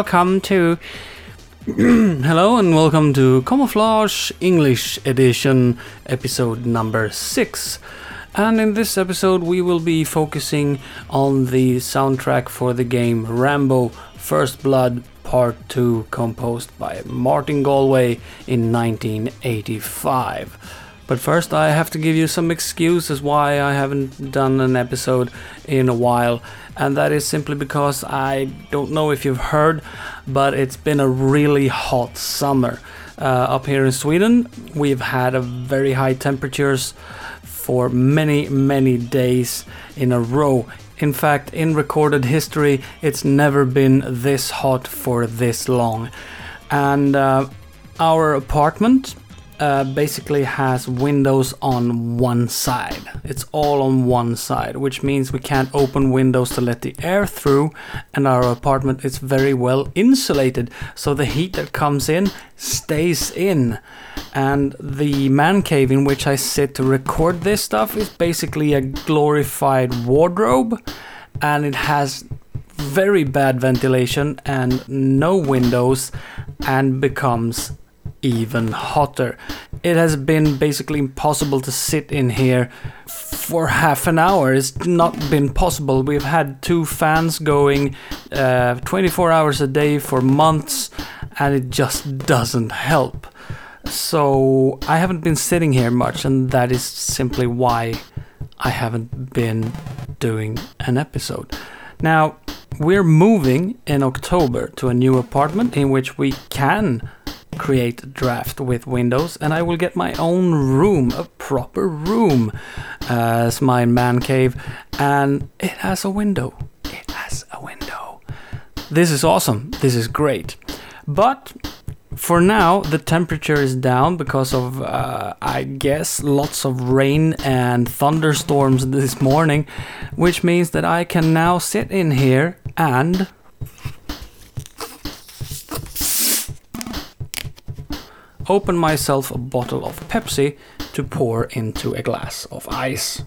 welcome to. hello and welcome to Commoflage English Edition, episode number 6. And in this episode, we will be focusing on the soundtrack for the game Rambo First Blood Part 2, composed by Martin Galway in 1985. But first, I have to give you some excuses why I haven't done an episode in a while, and that is simply because I don't know if you've heard, but it's been a really hot summer. Uh, up here in Sweden, we've had very high temperatures for many, many days in a row. In fact, in recorded history, it's never been this hot for this long. And uh, our apartment uh, basically has windows on one side. It's all on one side, which means we can't open windows to let the air through, and our apartment is very well insulated, so the heat that comes in stays in. And the man cave in which I sit to record this stuff is basically a glorified wardrobe, and it has very bad ventilation and no windows and becomes even hotter. It has been basically impossible to sit in here for half an hour. It's not been possible. We've had two fans going uh, 24 hours a day for months, and it just doesn't help. So I haven't been sitting here much, and that is simply why I haven't been doing an episode. Now, we're moving in October to a new apartment in which we can create draft with Windows, and I will get my own room, a proper room, as my man cave, and it has a window. It has a window. This is awesome. This is great. But for now, the temperature is down because of, uh, I guess, lots of rain and thunderstorms this morning, which means that I can now sit in here and open myself a bottle of Pepsi to pour into a glass of ice.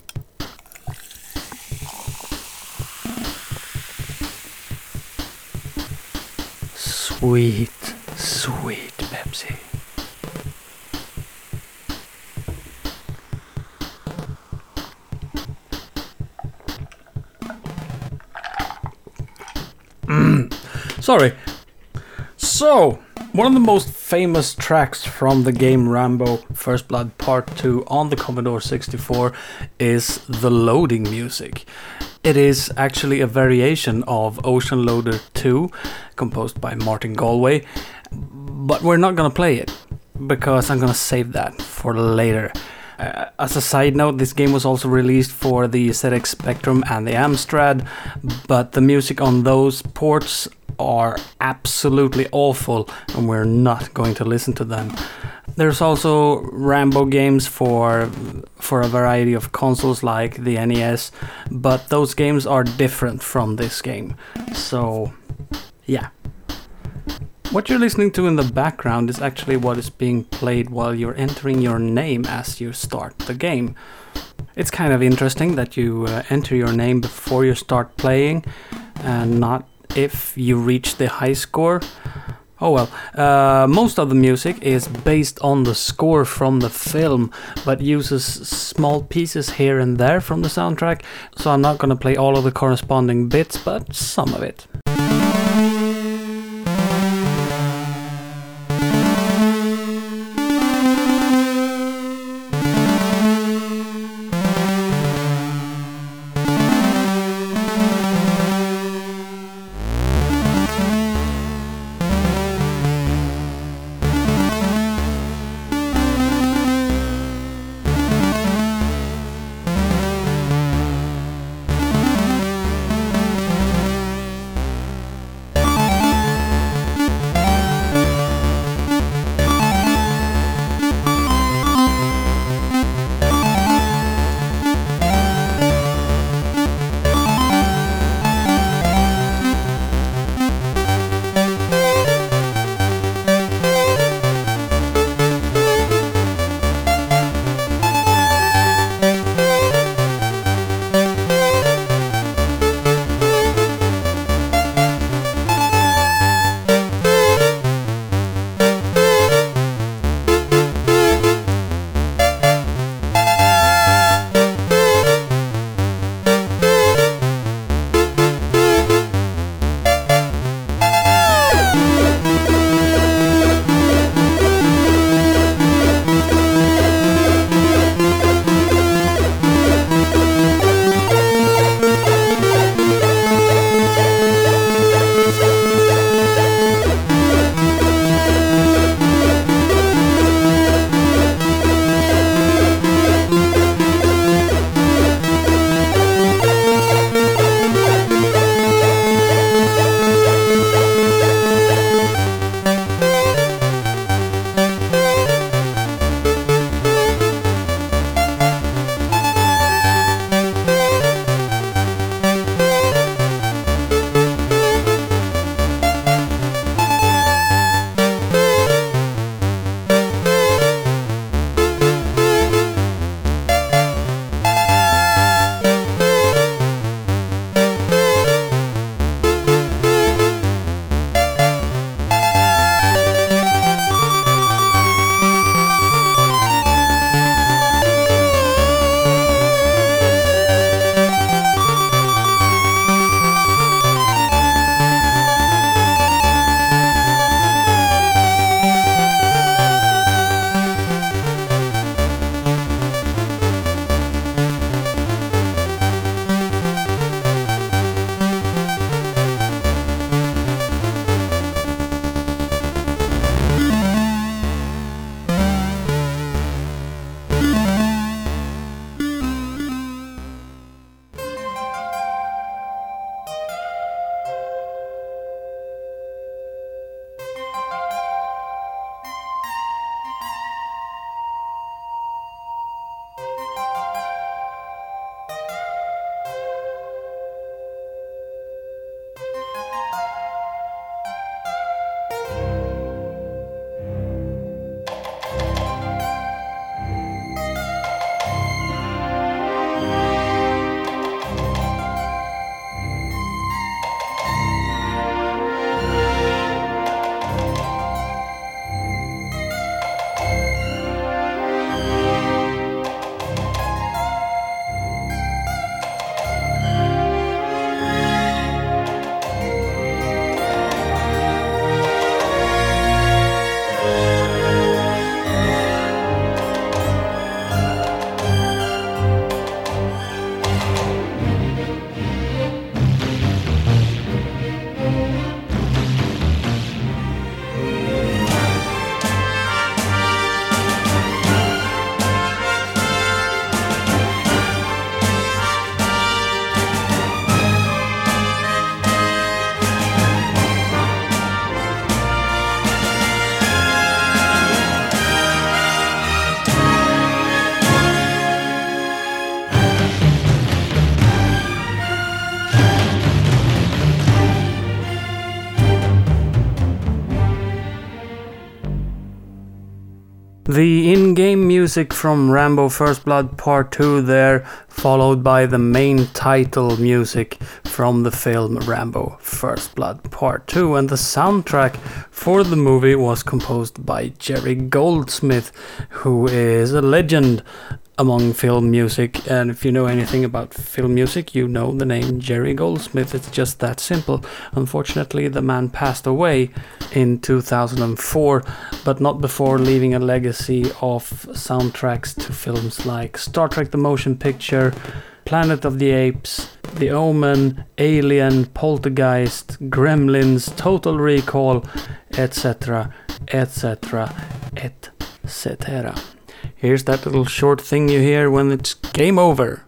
Sweet, sweet Pepsi. Mm. Sorry. So, one of the most famous tracks from the game Rambo First Blood Part 2 on the Commodore 64 is the loading music. It is actually a variation of Ocean Loader 2, composed by Martin Galway, but we're not gonna play it because I'm gonna save that for later. Uh, as a side note, this game was also released for the ZX Spectrum and the Amstrad, but the music on those ports are absolutely awful and we're not going to listen to them. There's also Rambo games for for a variety of consoles like the NES, but those games are different from this game. So, yeah. What you're listening to in the background is actually what is being played while you're entering your name as you start the game. It's kind of interesting that you uh, enter your name before you start playing and not if you reach the high score. Oh well, uh, most of the music is based on the score from the film, but uses small pieces here and there from the soundtrack, so I'm not gonna play all of the corresponding bits, but some of it. Music from Rambo First Blood Part 2 there, followed by the main title music from the film Rambo First Blood Part 2. And the soundtrack for the movie was composed by Jerry Goldsmith, who is a legend among film music. And if you know anything about film music, you know the name Jerry Goldsmith. It's just that simple. Unfortunately, the man passed away in 2004, but not before leaving a legacy of soundtracks to films like Star Trek the Motion Picture, Planet of the Apes, The Omen, Alien, Poltergeist, Gremlins, Total Recall, etc., etc., etc. Here's that little short thing you hear when it's game over.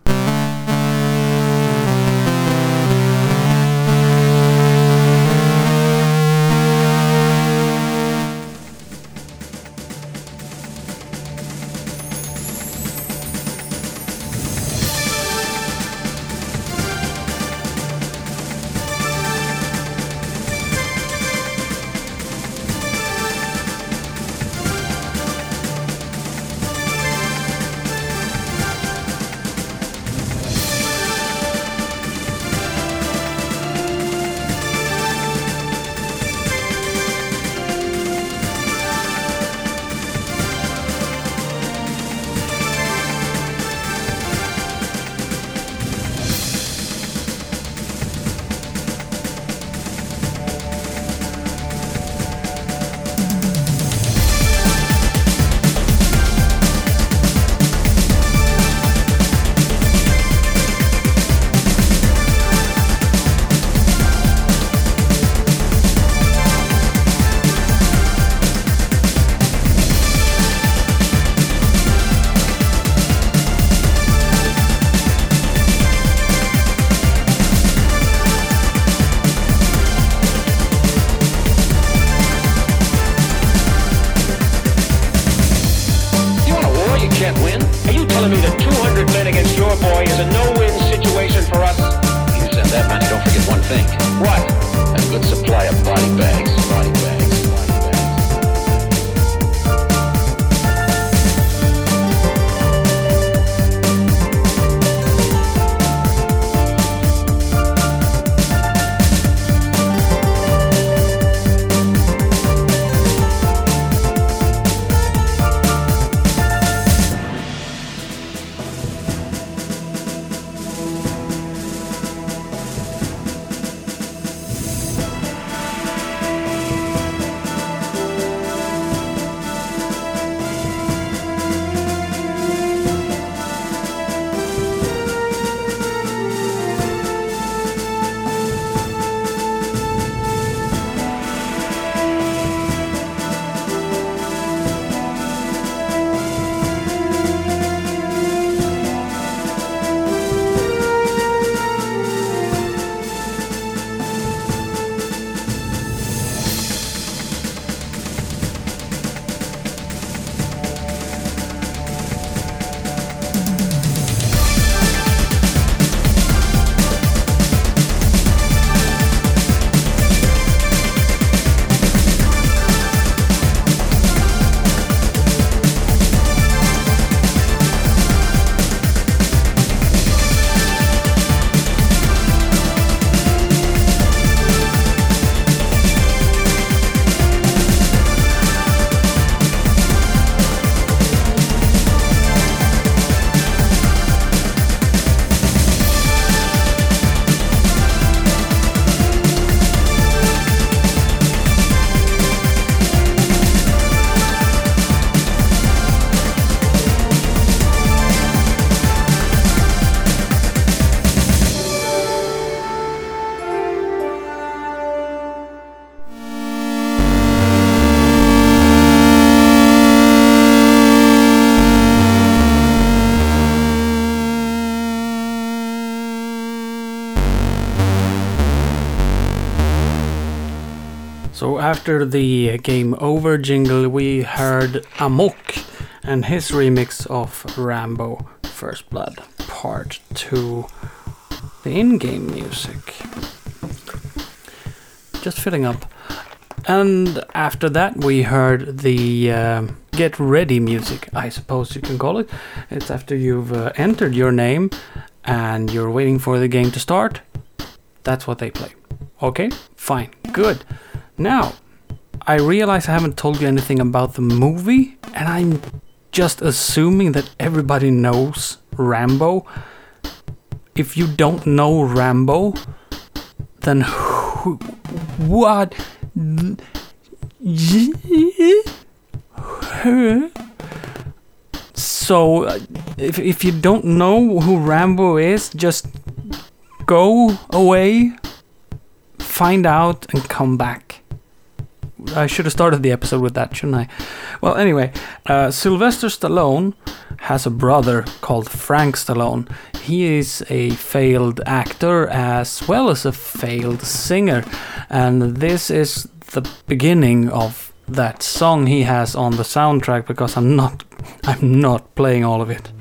think. What? A good support. After the Game Over jingle, we heard Amok and his remix of Rambo First Blood Part 2, the in game music. Just filling up. And after that, we heard the uh, get ready music, I suppose you can call it. It's after you've uh, entered your name and you're waiting for the game to start. That's what they play. Okay, fine, good. Now, I realize I haven't told you anything about the movie, and I'm just assuming that everybody knows Rambo. If you don't know Rambo, then who, what? So, uh, if, if you don't know who Rambo is, just go away, find out, and come back. I should have started the episode with that, shouldn't I? Well, anyway, uh, Sylvester Stallone has a brother called Frank Stallone. He is a failed actor as well as a failed singer, and this is the beginning of that song he has on the soundtrack because I'm not I'm not playing all of it.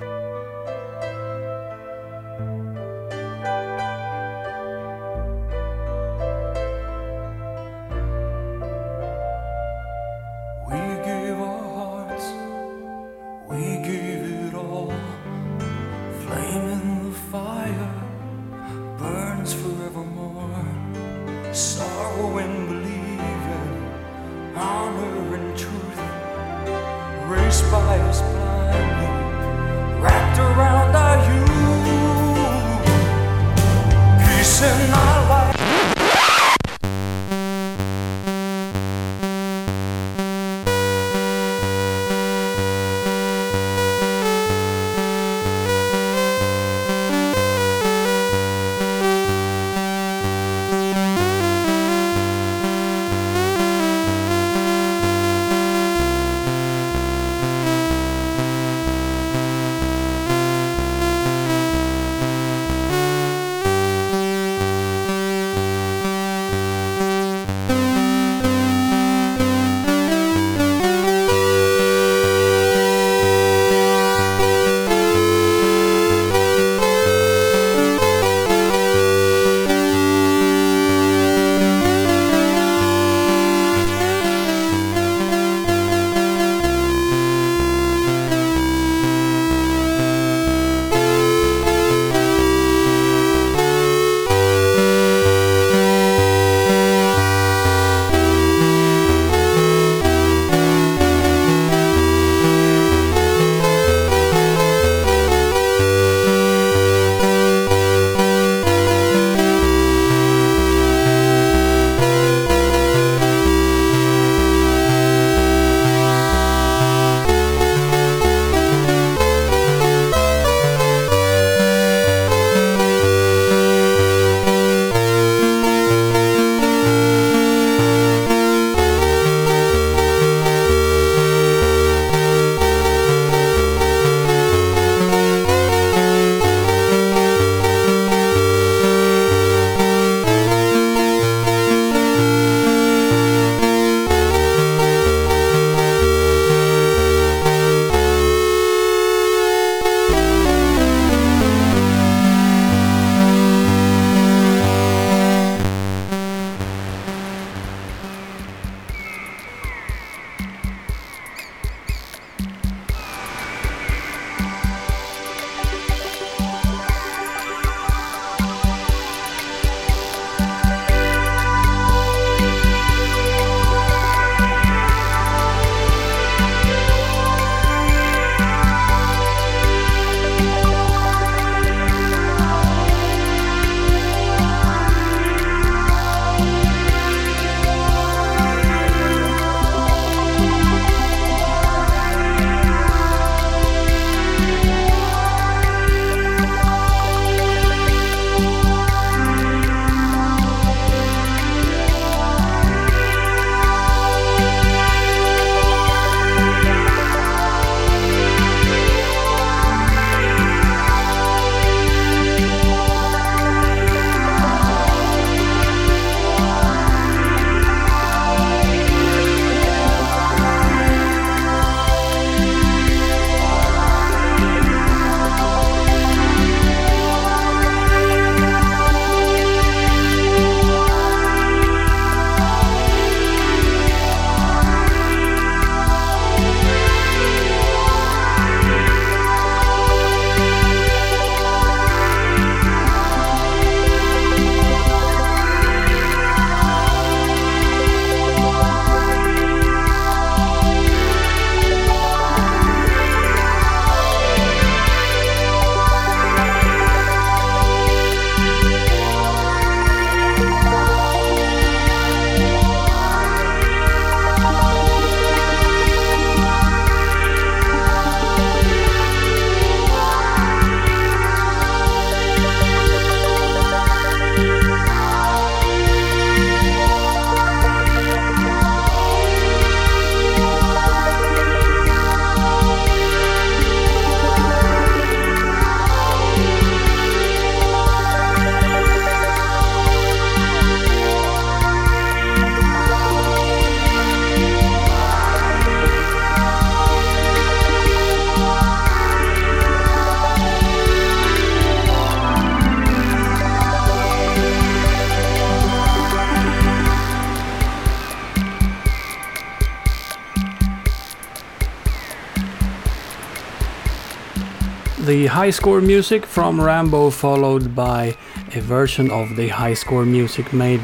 High score music from Rambo, followed by a version of the high score music made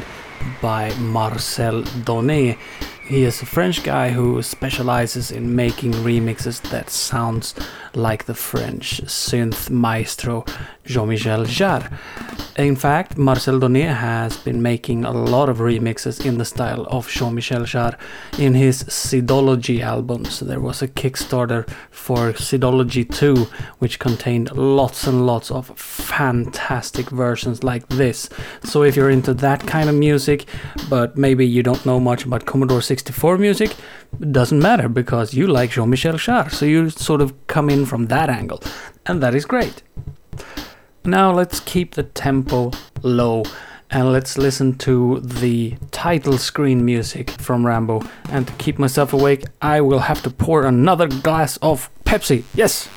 by Marcel Donné. He is a French guy who specializes in making remixes that sounds like the French synth maestro Jean-Michel Jarre. In fact, Marcel Donné has been making a lot of remixes in the style of Jean-Michel Jarre in his Sidology albums. There was a Kickstarter for Sidology 2, which contained lots and lots of fantastic versions like this. So if you're into that kind of music, but maybe you don't know much about Commodore 64 music, it doesn't matter because you like Jean-Michel Jarre, so you sort of come in from that angle, and that is great. Now let's keep the tempo low and let's listen to the title screen music from Rambo. And to keep myself awake, I will have to pour another glass of Pepsi. Yes!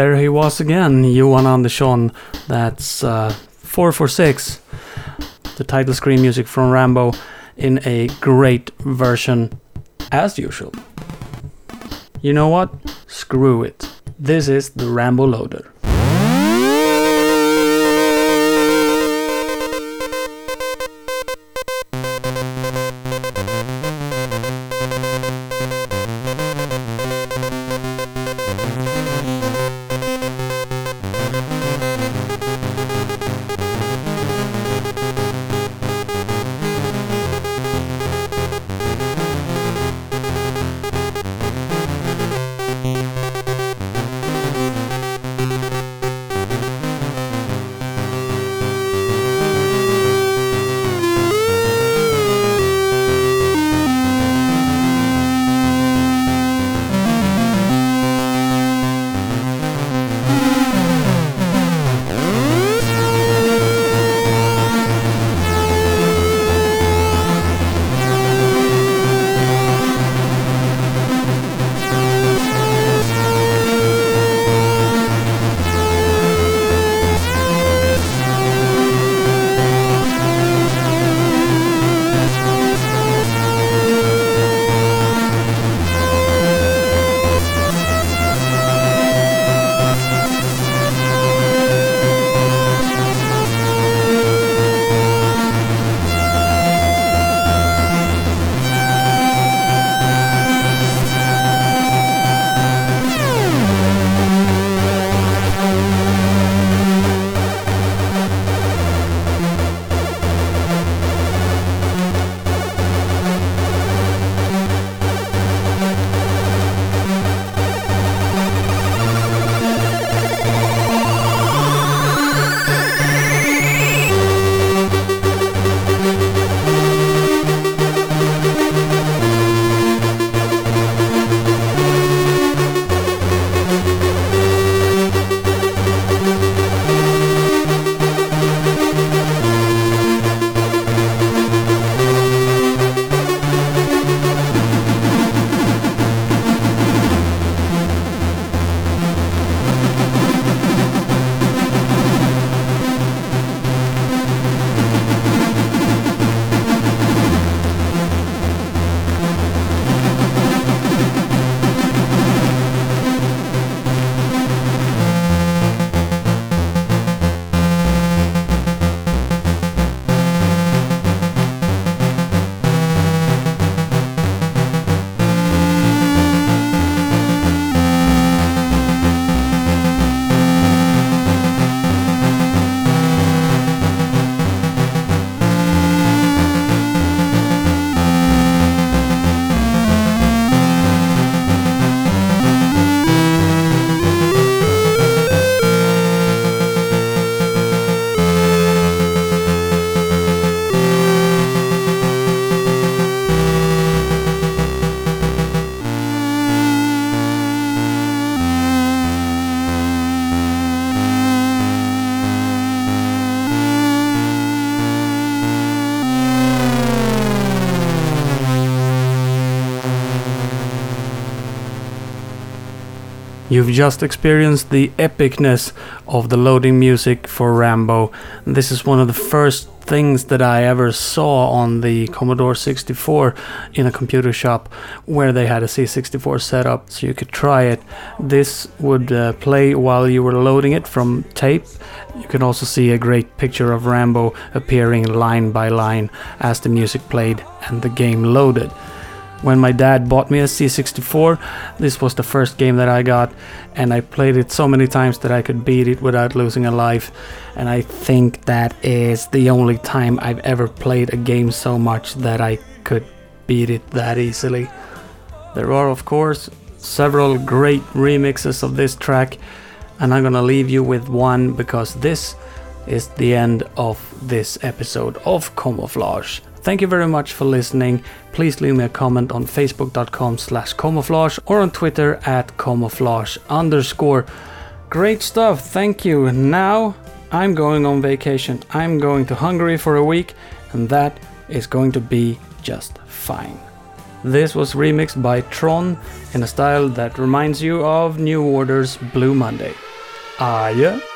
There he was again, Johan Andersson. That's uh, 446, the title screen music from Rambo, in a great version, as usual. You know what? Screw it. This is the Rambo Loader. You've just experienced the epicness of the loading music for Rambo. This is one of the first things that I ever saw on the Commodore 64 in a computer shop where they had a C64 setup so you could try it. This would uh, play while you were loading it from tape. You can also see a great picture of Rambo appearing line by line as the music played and the game loaded when my dad bought me a C64. This was the first game that I got, and I played it so many times that I could beat it without losing a life. And I think that is the only time I've ever played a game so much that I could beat it that easily. There are, of course, several great remixes of this track, and I'm gonna leave you with one because this is the end of this episode of Commoflage. Thank you very much for listening. Please leave me a comment on facebook.com slash commoflage or on Twitter at commoflage underscore. Great stuff, thank you. Now I'm going on vacation. I'm going to Hungary for a week, and that is going to be just fine. This was remixed by Tron in a style that reminds you of New Order's Blue Monday. Adjö!